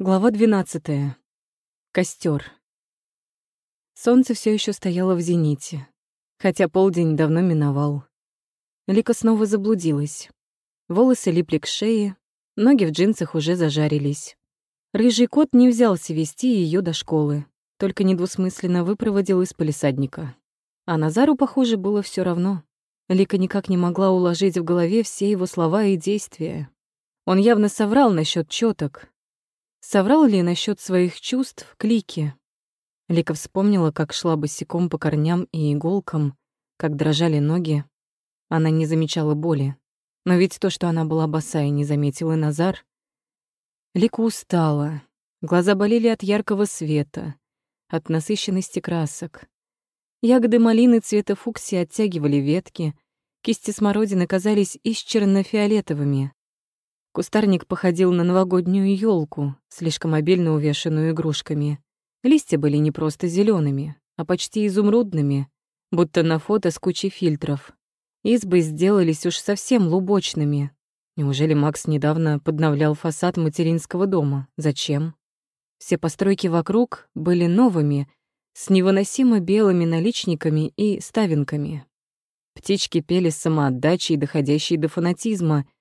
Глава 12. Костер. Солнце все еще стояло в зените, хотя полдень давно миновал. Лика снова заблудилась. Волосы липли к шее, ноги в джинсах уже зажарились. Рыжий кот не взялся вести ее до школы, только недвусмысленно выпроводил из полисадника. А Назару, похоже, было все равно. Лика никак не могла уложить в голове все его слова и действия. Он явно соврал насчет чёток, Соврал ли насчет своих чувств Клики? Лика вспомнила, как шла босиком по корням и иголкам, как дрожали ноги. Она не замечала боли. Но ведь то, что она была босая, не заметил и Назар. Лика устала. Глаза болели от яркого света, от насыщенности красок. Ягоды малины цвета фуксии оттягивали ветки, кисти смородины казались исчерно-фиолетовыми. Кустарник походил на новогоднюю елку, слишком обильно увешанную игрушками. Листья были не просто зелеными, а почти изумрудными, будто на фото с кучей фильтров. Избы сделались уж совсем лубочными. Неужели Макс недавно подновлял фасад материнского дома? Зачем? Все постройки вокруг были новыми, с невыносимо белыми наличниками и ставинками. Птички пели с самоотдачей, доходящей до фанатизма —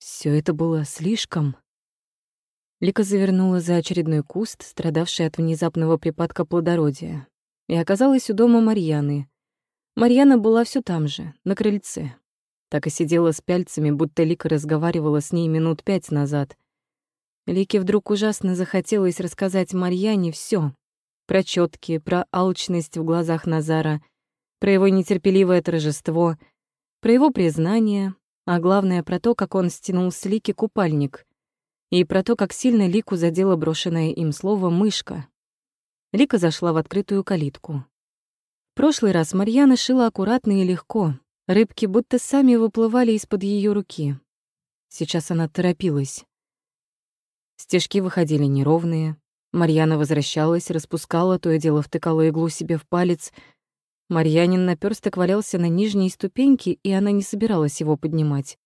все это было слишком. Лика завернула за очередной куст, страдавший от внезапного припадка плодородия, и оказалась у дома Марьяны. Марьяна была все там же, на крыльце. Так и сидела с пяльцами, будто Лика разговаривала с ней минут пять назад. Лике вдруг ужасно захотелось рассказать Марьяне все: Про чётки, про алчность в глазах Назара, про его нетерпеливое торжество, про его признание, а главное про то, как он стянул с Лики купальник, и про то, как сильно Лику задело брошенное им слово «мышка». Лика зашла в открытую калитку. В прошлый раз Марьяна шила аккуратно и легко, рыбки будто сами выплывали из-под ее руки. Сейчас она торопилась. Стежки выходили неровные, Марьяна возвращалась, распускала, то и дело втыкала иглу себе в палец — Марьянин наперсток валялся на нижней ступеньке, и она не собиралась его поднимать.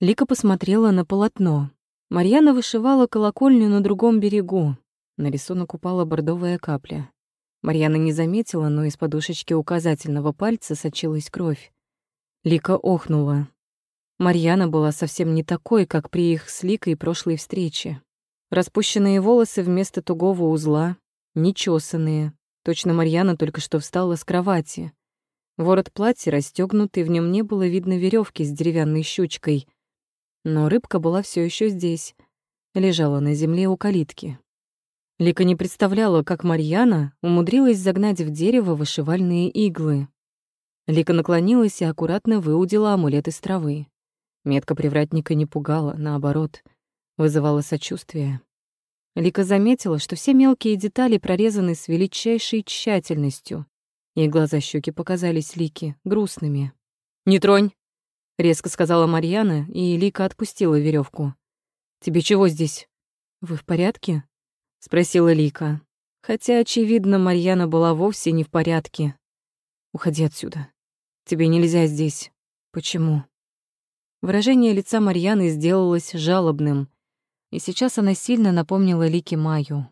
Лика посмотрела на полотно. Марьяна вышивала колокольню на другом берегу. На рисунок упала бордовая капля. Марьяна не заметила, но из подушечки указательного пальца сочилась кровь. Лика охнула. Марьяна была совсем не такой, как при их с Ликой прошлой встрече. Распущенные волосы вместо тугого узла, нечесанные, Точно Марьяна только что встала с кровати. Ворот платья расстёгнутый, в нем не было видно веревки с деревянной щучкой. Но рыбка была все еще здесь, лежала на земле у калитки. Лика не представляла, как Марьяна умудрилась загнать в дерево вышивальные иглы. Лика наклонилась и аккуратно выудила амулет из травы. Метка привратника не пугала, наоборот, вызывала сочувствие. Лика заметила, что все мелкие детали прорезаны с величайшей тщательностью, и глаза щеки показались Лике грустными. «Не тронь!» — резко сказала Марьяна, и Лика отпустила веревку. «Тебе чего здесь?» «Вы в порядке?» — спросила Лика. Хотя, очевидно, Марьяна была вовсе не в порядке. «Уходи отсюда. Тебе нельзя здесь. Почему?» Выражение лица Марьяны сделалось жалобным — и сейчас она сильно напомнила Лике Маю.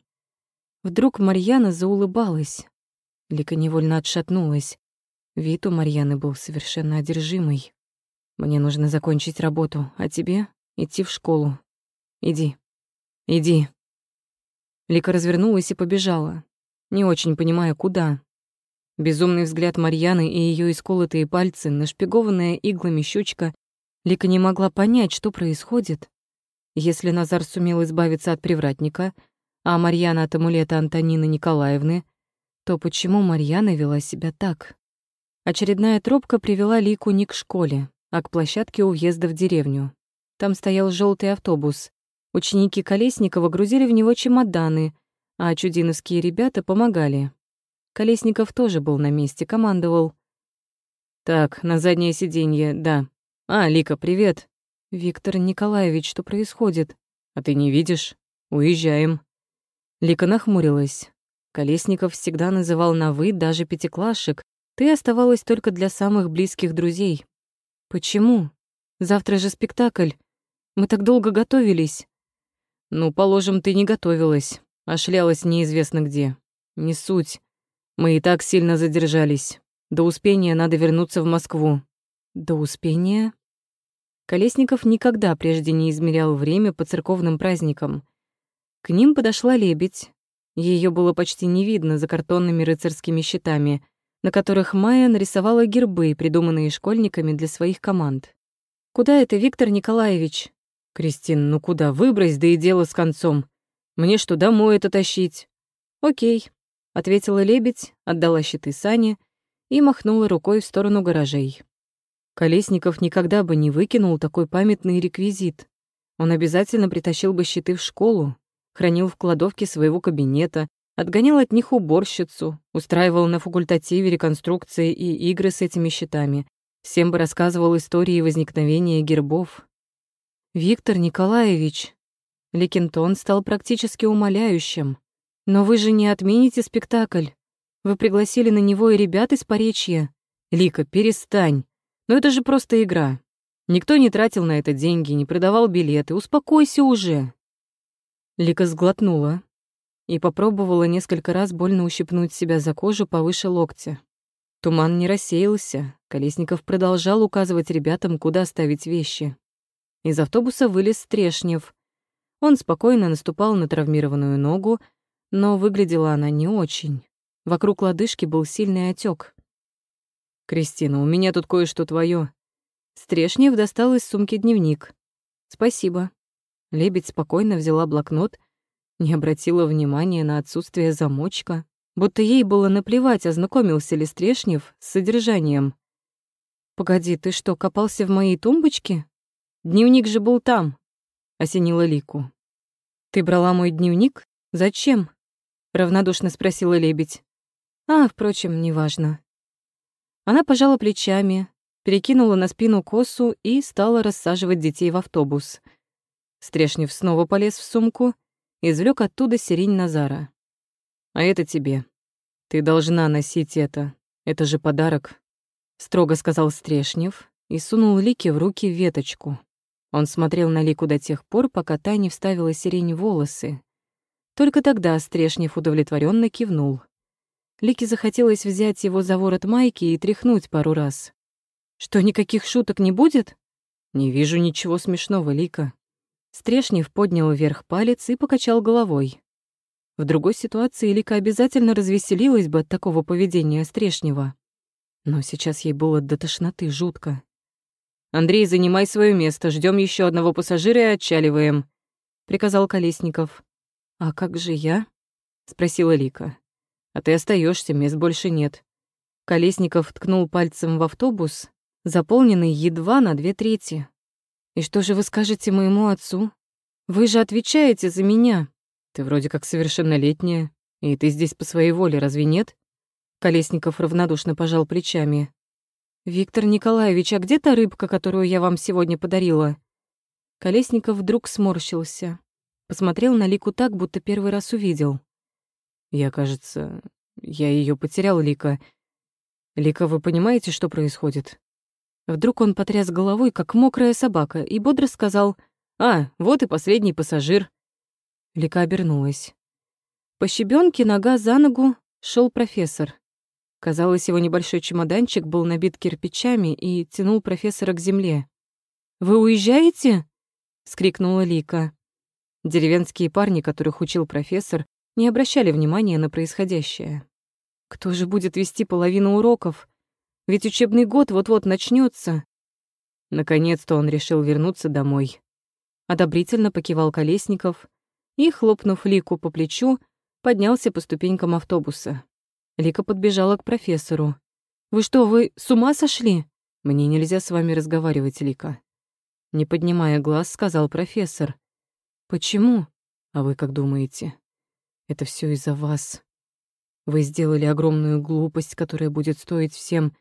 Вдруг Марьяна заулыбалась. Лика невольно отшатнулась. Вид у Марьяны был совершенно одержимый. «Мне нужно закончить работу, а тебе — идти в школу. Иди. Иди». Лика развернулась и побежала, не очень понимая, куда. Безумный взгляд Марьяны и ее исколотые пальцы, нашпигованная иглами щечка, Лика не могла понять, что происходит. Если Назар сумел избавиться от привратника, а Марьяна от амулета Антонины Николаевны, то почему Марьяна вела себя так? Очередная тропка привела Лику не к школе, а к площадке у въезда в деревню. Там стоял желтый автобус. Ученики Колесникова грузили в него чемоданы, а чудиновские ребята помогали. Колесников тоже был на месте, командовал. «Так, на заднее сиденье, да. А, Лика, привет. «Виктор Николаевич, что происходит?» «А ты не видишь? Уезжаем». Лика нахмурилась. Колесников всегда называл на «вы» даже пятиклашек. Ты оставалась только для самых близких друзей. «Почему? Завтра же спектакль. Мы так долго готовились». Ну, положим, ты не готовилась, а шлялась неизвестно где. Не суть. Мы и так сильно задержались. До успения надо вернуться в Москву. До успения? Колесников никогда прежде не измерял время по церковным праздникам. К ним подошла лебедь. Ее было почти не видно за картонными рыцарскими щитами, на которых Майя нарисовала гербы, придуманные школьниками для своих команд. «Куда это, Виктор Николаевич?» «Кристин, ну куда? Выбрось, да и дело с концом. Мне что, домой это тащить?» «Окей», — ответила лебедь, отдала щиты Сане и махнула рукой в сторону гаражей. Колесников никогда бы не выкинул такой памятный реквизит. Он обязательно притащил бы щиты в школу, хранил в кладовке своего кабинета, отгонял от них уборщицу, устраивал на факультативе реконструкции и игры с этими щитами. Всем бы рассказывал истории возникновения гербов. «Виктор Николаевич», Ликинтон стал практически умоляющим. «Но вы же не отмените спектакль. Вы пригласили на него и ребят из Поречья. Лика, перестань. Но это же просто игра. Никто не тратил на это деньги, не продавал билеты. Успокойся уже. Лика сглотнула и попробовала несколько раз больно ущипнуть себя за кожу повыше локтя. Туман не рассеялся. Колесников продолжал указывать ребятам, куда ставить вещи. Из автобуса вылез Стрешнев. Он спокойно наступал на травмированную ногу, но выглядела она не очень. Вокруг лодыжки был сильный отек. «Кристина, у меня тут кое-что твое. Стрешнев достал из сумки дневник. «Спасибо». Лебедь спокойно взяла блокнот, не обратила внимания на отсутствие замочка, будто ей было наплевать, ознакомился ли Стрешнев с содержанием. «Погоди, ты что, копался в моей тумбочке? Дневник же был там», — осенила Лику. «Ты брала мой дневник? Зачем?» — равнодушно спросила лебедь. А, впрочем, неважно. Она пожала плечами, перекинула на спину косу и стала рассаживать детей в автобус. Стрешнев снова полез в сумку, извлек оттуда сирень Назара. «А это тебе. Ты должна носить это. Это же подарок», — строго сказал Стрешнев и сунул Лике в руки веточку. Он смотрел на Лику до тех пор, пока та не вставила сирень в волосы. Только тогда Стрешнев удовлетворенно кивнул. Лике захотелось взять его за ворот майки и тряхнуть пару раз. «Что, никаких шуток не будет?» «Не вижу ничего смешного, Лика». Стрешнев поднял вверх палец и покачал головой. В другой ситуации Лика обязательно развеселилась бы от такого поведения Стрешнева. Но сейчас ей было до тошноты жутко. «Андрей, занимай свое место, ждем еще одного пассажира и отчаливаем», — приказал Колесников. «А как же я?» — спросила Лика. А ты остаешься, мест больше нет. Колесников ткнул пальцем в автобус, заполненный едва на две трети. И что же вы скажете моему отцу? Вы же отвечаете за меня. Ты вроде как совершеннолетняя, и ты здесь по своей воле, разве нет? Колесников равнодушно пожал плечами. «Виктор Николаевич, а где та рыбка, которую я вам сегодня подарила?» Колесников вдруг сморщился. Посмотрел на Лику так, будто первый раз увидел. Я, кажется, я ее потерял, Лика. Лика, вы понимаете, что происходит? Вдруг он потряс головой, как мокрая собака, и бодро сказал «А, вот и последний пассажир». Лика обернулась. По щебенке нога за ногу шел профессор. Казалось, его небольшой чемоданчик был набит кирпичами и тянул профессора к земле. «Вы уезжаете?» — скрикнула Лика. Деревенские парни, которых учил профессор, не обращали внимания на происходящее. Кто же будет вести половину уроков? Ведь учебный год вот-вот начнется. Наконец-то он решил вернуться домой. Одобрительно покивал Колесников и, хлопнув Лику по плечу, поднялся по ступенькам автобуса. Лика подбежала к профессору. «Вы что, вы с ума сошли?» «Мне нельзя с вами разговаривать, Лика». Не поднимая глаз, сказал профессор. «Почему?» «А вы как думаете?» Это все из-за вас. Вы сделали огромную глупость, которая будет стоить всем.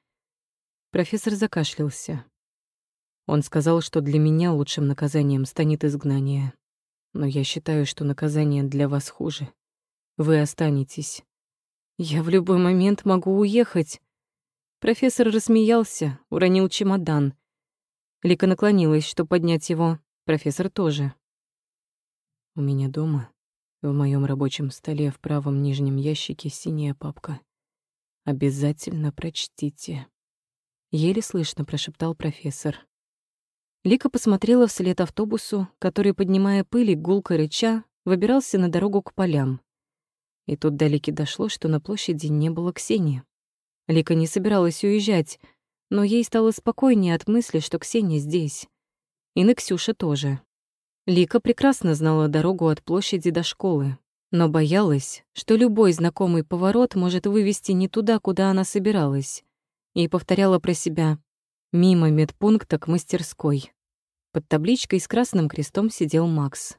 Профессор закашлялся. Он сказал, что для меня лучшим наказанием станет изгнание. Но я считаю, что наказание для вас хуже. Вы останетесь. Я в любой момент могу уехать. Профессор рассмеялся, уронил чемодан. Лика наклонилась, чтобы поднять его. Профессор тоже. У меня дома, в моем рабочем столе в правом нижнем ящике синяя папка. Обязательно прочтите. Еле слышно прошептал профессор. Лика посмотрела вслед автобусу, который, поднимая пыль гулко рыча, выбирался на дорогу к полям. И тут до Лики дошло, что на площади не было Ксении. Лика не собиралась уезжать, но ей стало спокойнее от мысли, что Ксения здесь. И на Ксюша тоже. Лика прекрасно знала дорогу от площади до школы, но боялась, что любой знакомый поворот может вывести не туда, куда она собиралась, и повторяла про себя «мимо медпункта к мастерской». Под табличкой с красным крестом сидел Макс.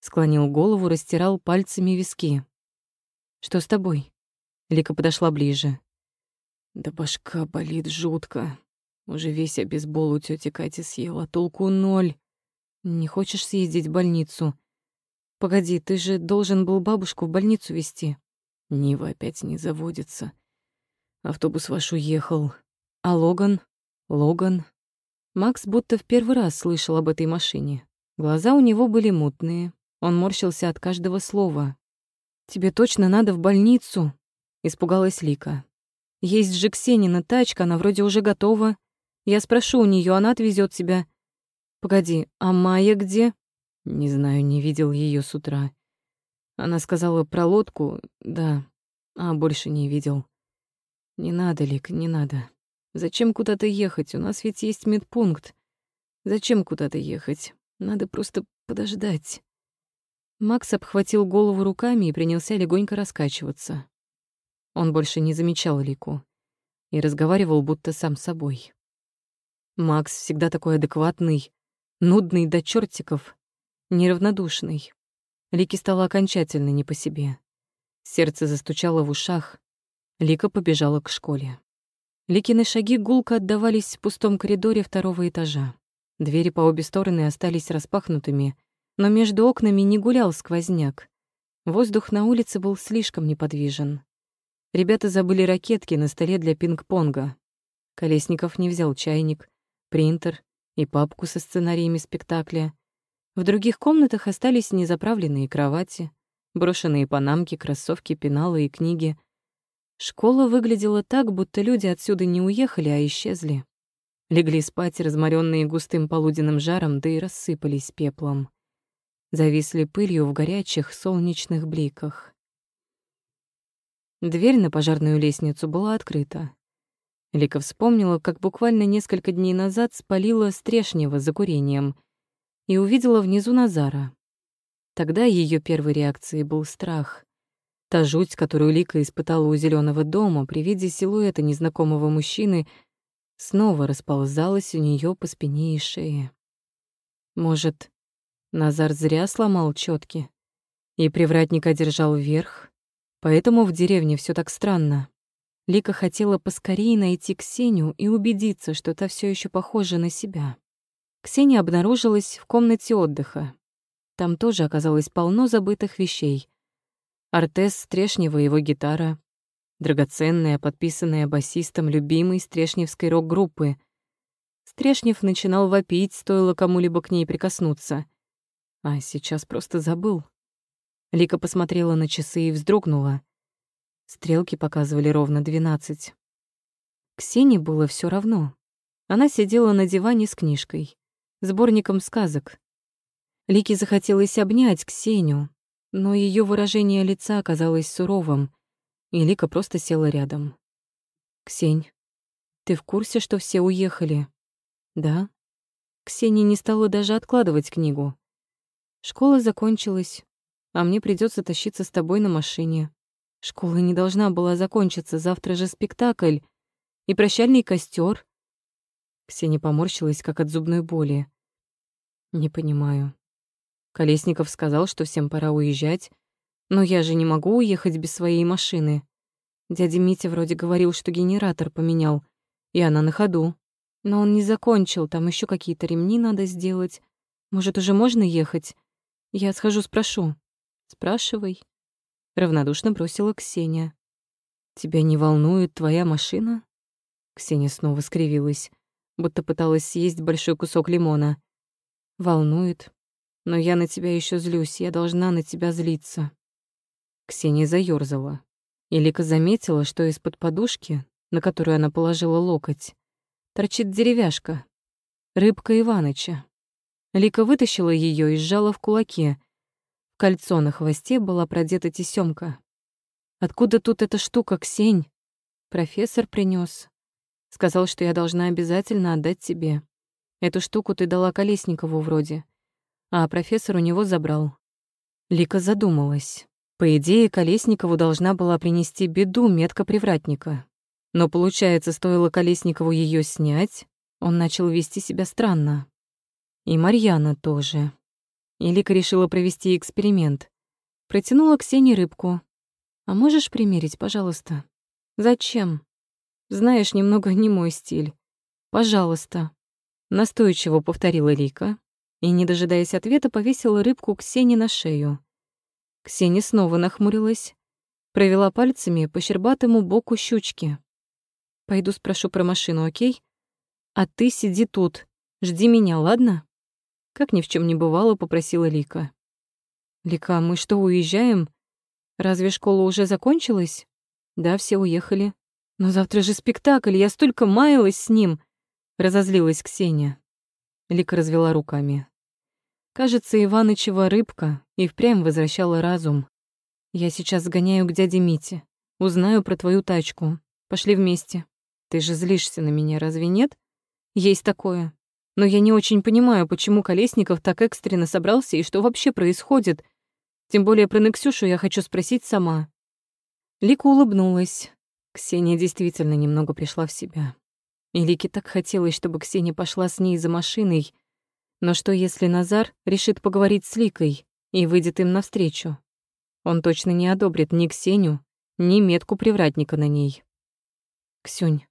Склонил голову, растирал пальцами виски. «Что с тобой?» Лика подошла ближе. «Да башка болит жутко. Уже весь обезбол у тёти Кати съела, толку ноль. Не хочешь съездить в больницу? Погоди, ты же должен был бабушку в больницу везти. Нива опять не заводится. Автобус ваш уехал. А Логан? Логан? Макс будто в первый раз слышал об этой машине. Глаза у него были мутные. Он морщился от каждого слова. «Тебе точно надо в больницу?» — испугалась Лика. «Есть же Ксенина тачка, она вроде уже готова. Я спрошу у нее, она отвезет тебя. Погоди, а Майя где? Не знаю, не видел ее с утра. Она сказала про лодку, да, а больше не видел. Не надо, Лик, не надо. Зачем куда-то ехать? У нас ведь есть медпункт. Зачем куда-то ехать? Надо просто подождать. Макс обхватил голову руками и принялся легонько раскачиваться. Он больше не замечал Лику и разговаривал будто сам собой. Макс всегда такой адекватный, нудный до чертиков, неравнодушный. Лике стало окончательно не по себе. Сердце застучало в ушах. Лика побежала к школе. Ликины шаги гулко отдавались в пустом коридоре второго этажа. Двери по обе стороны остались распахнутыми, но между окнами не гулял сквозняк. Воздух на улице был слишком неподвижен. Ребята забыли ракетки на столе для пинг-понга. Колесников не взял чайник, принтер и папку со сценариями спектакля. В других комнатах остались незаправленные кровати, брошенные панамки, кроссовки, пеналы и книги. Школа выглядела так, будто люди отсюда не уехали, а исчезли. Легли спать, разморенные густым полуденным жаром, да и рассыпались пеплом. Зависли пылью в горячих солнечных бликах. Дверь на пожарную лестницу была открыта. Лика вспомнила, как буквально несколько дней назад спалила Стрешнева за курением и увидела внизу Назара. Тогда ее первой реакцией был страх. Та жуть, которую Лика испытала у зеленого дома при виде силуэта незнакомого мужчины, снова расползалась у нее по спине и шее. Может, Назар зря сломал четки, и привратник одержал верх, поэтому в деревне все так странно. Лика хотела поскорее найти Ксению и убедиться, что та все еще похожа на себя. Ксения обнаружилась в комнате отдыха. Там тоже оказалось полно забытых вещей. Артес Стрешнева и его гитара, драгоценная, подписанная басистом любимой стрешневской рок-группы. Стрешнев начинал вопить, стоило кому-либо к ней прикоснуться. А сейчас просто забыл. Лика посмотрела на часы и вздрогнула. Стрелки показывали ровно двенадцать. Ксении было все равно. Она сидела на диване с книжкой, сборником сказок. Лике захотелось обнять Ксению, но ее выражение лица оказалось суровым, и Лика просто села рядом. «Ксень, ты в курсе, что все уехали?» «Да». Ксения не стала даже откладывать книгу. «Школа закончилась, а мне придется тащиться с тобой на машине. Школа не должна была закончиться, завтра же спектакль. И прощальный костер. Ксения поморщилась, как от зубной боли. Не понимаю. Колесников сказал, что всем пора уезжать, но я же не могу уехать без своей машины. Дядя Митя вроде говорил, что генератор поменял, и она на ходу. Но он не закончил, там еще какие-то ремни надо сделать. Может, уже можно ехать? Я схожу, спрошу. Спрашивай равнодушно бросила Ксения. Тебя не волнует твоя машина? Ксения снова скривилась, будто пыталась съесть большой кусок лимона. Волнует. Но я на тебя еще злюсь, я должна на тебя злиться. Ксения заёрзала. И Лика заметила, что из-под подушки, на которую она положила локоть, торчит деревяшка. Рыбка Иваныча. Лика вытащила ее и сжала в кулаке. Кольцо на хвосте была продета тесемка. Откуда тут эта штука, Ксень? Профессор принес. Сказал, что я должна обязательно отдать тебе. Эту штуку ты дала Колесникову вроде, а профессор у него забрал. Лика задумалась. По идее, Колесникову должна была принести беду метка привратника. Но, получается, стоило Колесникову ее снять, он начал вести себя странно. И Марьяна тоже. И Лика решила провести эксперимент. Протянула Ксении рыбку. «А можешь примерить, пожалуйста?» «Зачем?» «Знаешь, немного не мой стиль. Пожалуйста». Настойчиво повторила Лика и, не дожидаясь ответа, повесила рыбку Ксении на шею. Ксения снова нахмурилась, провела пальцами по щербатому боку щучки. «Пойду спрошу про машину, окей? А ты сиди тут, жди меня, ладно?» Как ни в чем не бывало, попросила Лика. «Лика, мы что, уезжаем? Разве школа уже закончилась?» «Да, все уехали. Но завтра же спектакль, я столько маялась с ним!» Разозлилась Ксения. Лика развела руками. Кажется, Иванычева рыбка и впрямь возвращала разум. «Я сейчас сгоняю к дяде Мите. Узнаю про твою тачку. Пошли вместе. Ты же злишься на меня, разве нет? Есть такое. Но я не очень понимаю, почему Колесников так экстренно собрался и что вообще происходит. Тем более про Нексюшу я хочу спросить сама. Лика улыбнулась. Ксения действительно немного пришла в себя. И Лике так хотелось, чтобы Ксения пошла с ней за машиной. Но что, если Назар решит поговорить с Ликой и выйдет им навстречу? Он точно не одобрит ни Ксению, ни метку привратника на ней. «Ксюнь,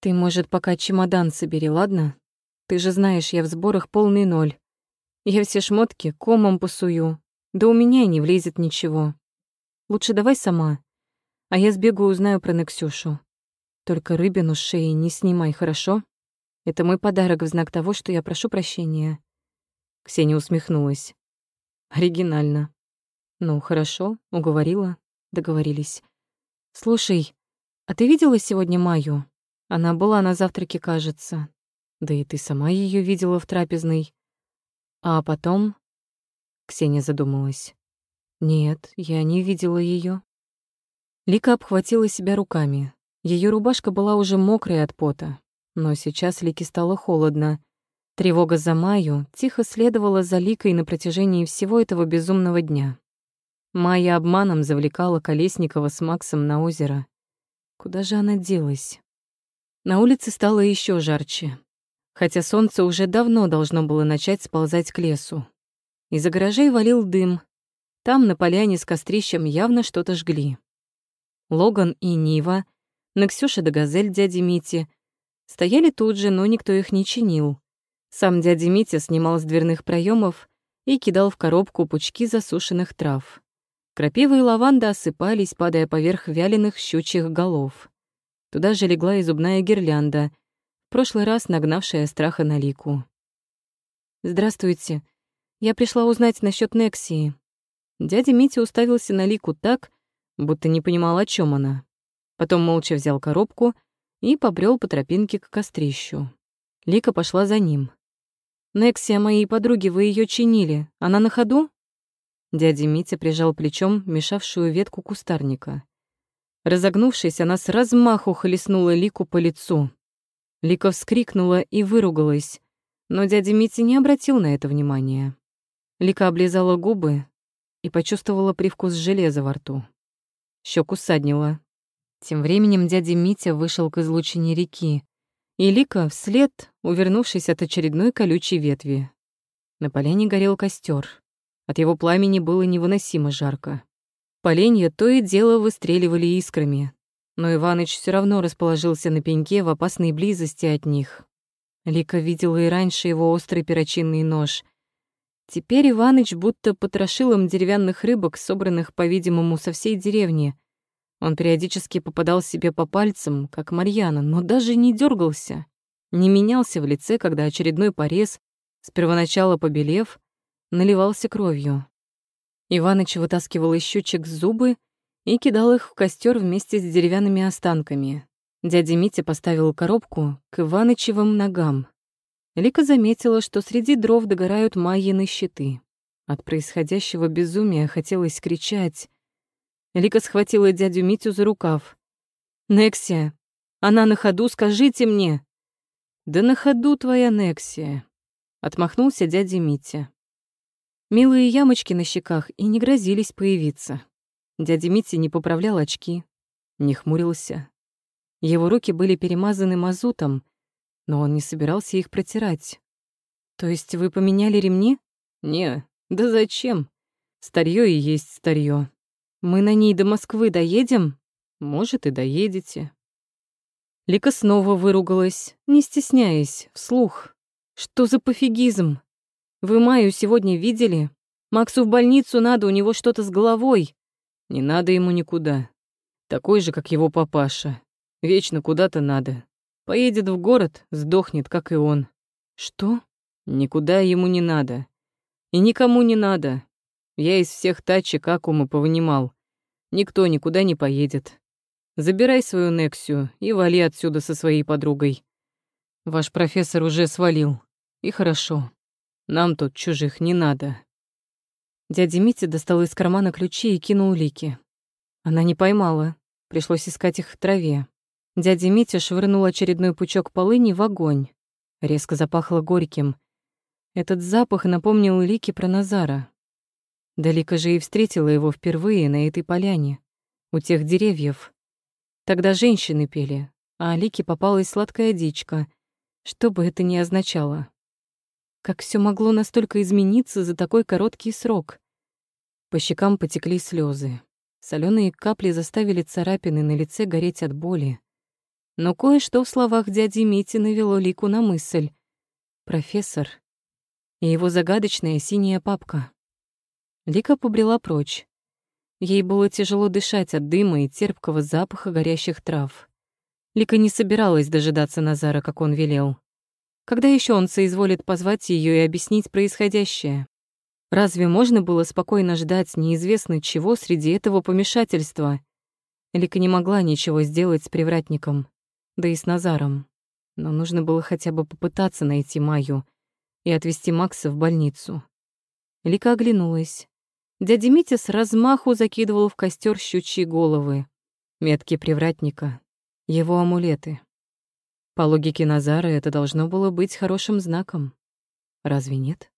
ты, может, пока чемодан собери, ладно? Ты же знаешь, я в сборах полный ноль. Я все шмотки комом посую. Да у меня и не влезет ничего. Лучше давай сама. А я сбегу узнаю про Нексюшу. Только рыбину с шеи не снимай, хорошо? Это мой подарок в знак того, что я прошу прощения. Ксения усмехнулась. Оригинально. Ну, хорошо, уговорила. Договорились. Слушай, а ты видела сегодня Маю? Она была на завтраке, кажется. Да и ты сама ее видела в трапезной. А потом... Ксения задумалась. Нет, я не видела ее. Лика обхватила себя руками. Ее рубашка была уже мокрая от пота. Но сейчас Лике стало холодно. Тревога за Майю тихо следовала за Ликой на протяжении всего этого безумного дня. Майя обманом завлекала Колесникова с Максом на озеро. Куда же она делась? На улице стало еще жарче хотя солнце уже давно должно было начать сползать к лесу. Из-за гаражей валил дым. Там, на поляне с кострищем, явно что-то жгли. Логан и Нива, Наксюша да Газель дяди Мити стояли тут же, но никто их не чинил. Сам дядя Митя снимал с дверных проемов и кидал в коробку пучки засушенных трав. Крапива и лаванда осыпались, падая поверх вяленых щучьих голов. Туда же легла и зубная гирлянда — прошлый раз нагнавшая страха на Лику. «Здравствуйте. Я пришла узнать насчет Нексии». Дядя Митя уставился на Лику так, будто не понимал, о чем она. Потом молча взял коробку и побрел по тропинке к кострищу. Лика пошла за ним. «Нексия моей подруги, вы ее чинили. Она на ходу?» Дядя Митя прижал плечом мешавшую ветку кустарника. Разогнувшись, она с размаху хлестнула Лику по лицу. Лика вскрикнула и выругалась, но дядя Митя не обратил на это внимания. Лика облизала губы и почувствовала привкус железа во рту. Щеку саднила. Тем временем дядя Митя вышел к излучине реки, и Лика вслед, увернувшись от очередной колючей ветви. На поляне горел костер. От его пламени было невыносимо жарко. Поленья то и дело выстреливали искрами, но Иваныч все равно расположился на пеньке в опасной близости от них. Лика видела и раньше его острый перочинный нож. Теперь Иваныч будто потрошил им деревянных рыбок, собранных, по-видимому, со всей деревни. Он периодически попадал себе по пальцам, как Марьяна, но даже не дергался, не менялся в лице, когда очередной порез, с первоначала побелев, наливался кровью. Иваныч вытаскивал из щучек зубы и кидал их в костер вместе с деревянными останками. Дядя Митя поставил коробку к Иванычевым ногам. Лика заметила, что среди дров догорают Майины щиты. От происходящего безумия хотелось кричать. Лика схватила дядю Митю за рукав. «Нексия, она на ходу, скажите мне!» «Да на ходу твоя Нексия!» — отмахнулся дядя Митя. Милые ямочки на щеках и не грозились появиться. Дядя Митя не поправлял очки, не хмурился. Его руки были перемазаны мазутом, но он не собирался их протирать. «То есть вы поменяли ремни?» «Не, да зачем? Старье и есть старье. Мы на ней до Москвы доедем? Может, и доедете». Лика снова выругалась, не стесняясь, вслух. «Что за пофигизм? Вы Маю сегодня видели? Максу в больницу надо, у него что-то с головой. Не надо ему никуда. Такой же, как его папаша. Вечно куда-то надо. Поедет в город, сдохнет, как и он. Что? Никуда ему не надо. И никому не надо. Я из всех тачек Акума повынимал. Никто никуда не поедет. Забирай свою Нексию и вали отсюда со своей подругой. Ваш профессор уже свалил. И хорошо. Нам тут чужих не надо. Дядя Митя достал из кармана ключи и кинул Лики. Она не поймала. Пришлось искать их в траве. Дядя Митя швырнул очередной пучок полыни в огонь. Резко запахло горьким. Этот запах напомнил Лике про Назара. Да Лика же и встретила его впервые на этой поляне, у тех деревьев. Тогда женщины пели, а Лике попалась сладкая дичка, что бы это ни означало. Как все могло настолько измениться за такой короткий срок? По щекам потекли слезы. Соленые капли заставили царапины на лице гореть от боли. Но кое-что в словах дяди Мити навело Лику на мысль. Профессор и его загадочная синяя папка. Лика побрела прочь. Ей было тяжело дышать от дыма и терпкого запаха горящих трав. Лика не собиралась дожидаться Назара, как он велел. Когда еще он соизволит позвать ее и объяснить происходящее? Разве можно было спокойно ждать неизвестно чего среди этого помешательства? Лика не могла ничего сделать с привратником, да и с Назаром. Но нужно было хотя бы попытаться найти Маю и отвезти Макса в больницу. Лика оглянулась. Дядя Митя с размаху закидывал в костер щучьи головы. Метки привратника. Его амулеты. По логике Назара это должно было быть хорошим знаком. Разве нет?